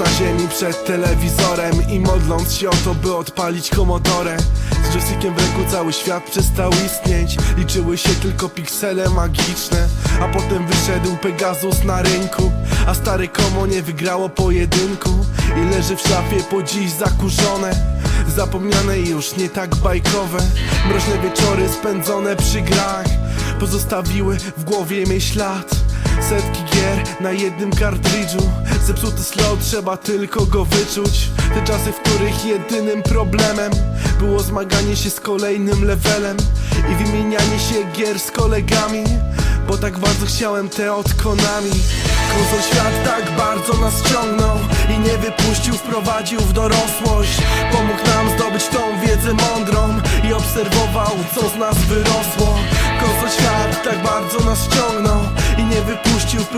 na ziemi przed telewizorem I modląc się o to, by odpalić komodorę Z joystickiem w ręku cały świat przestał istnieć. Liczyły się tylko piksele magiczne A potem wyszedł Pegasus na rynku. A stare komo nie wygrało pojedynku I leży w szafie po dziś zakurzone. Zapomniane już nie tak bajkowe. Mroźne wieczory spędzone przy grach Pozostawiły w głowie mi ślad Setki gier na jednym kartridżu. Zepsuty slot, trzeba tylko go wyczuć. Te czasy, w których jedynym problemem Było zmaganie się z kolejnym levelem I wymienianie się gier z kolegami Bo tak bardzo chciałem te od Konami świat tak bardzo nas ciągnął I nie wypuścił, wprowadził w dorosłość. Pomógł nam zdobyć tą wiedzę mądrą I obserwował, co z nas wyrosło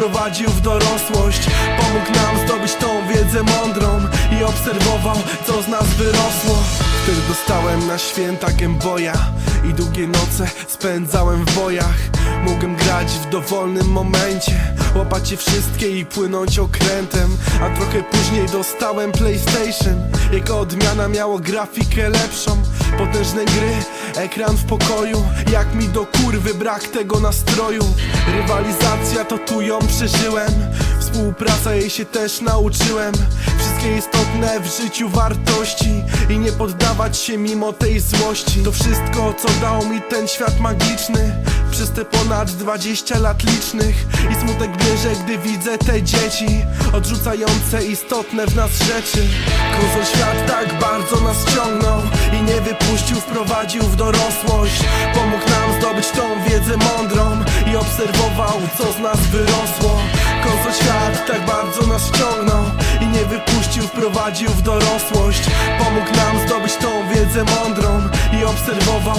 wprowadził w dorosłość. Pomógł nam zdobyć tą wiedzę mądrą I obserwował, co z nas wyrosło. Wtedy dostałem na święta Gameboya I długie noce spędzałem w bojach. Mogłem grać w dowolnym momencie Łapać je wszystkie i płynąć okrętem. A trochę później dostałem PlayStation Jego odmiana miało grafikę lepszą. Potężne gry, ekran w pokoju Jak mi do kurwy brak tego nastroju. Rywalizacja to tu ją przeżyłem. Współpraca jej się też nauczyłem. Wszystkie istotne w życiu wartości I nie poddawać się mimo tej złości. To wszystko co dał mi ten świat magiczny Przez te ponad 20 lat licznych. I smutek bierze gdy widzę te dzieci Odrzucające istotne w nas rzeczy. Konsol świat tak bardzo nas ciągnął I nie wypuścił, wprowadził w dorosłość. Pomógł nam zdobyć tą wiedzę mądrą obserwował co z nas wyrosło. Konsol świat tak bardzo nas ciągnął I nie wypuścił, wprowadził w dorosłość. Pomógł nam zdobyć tą wiedzę mądrą I obserwował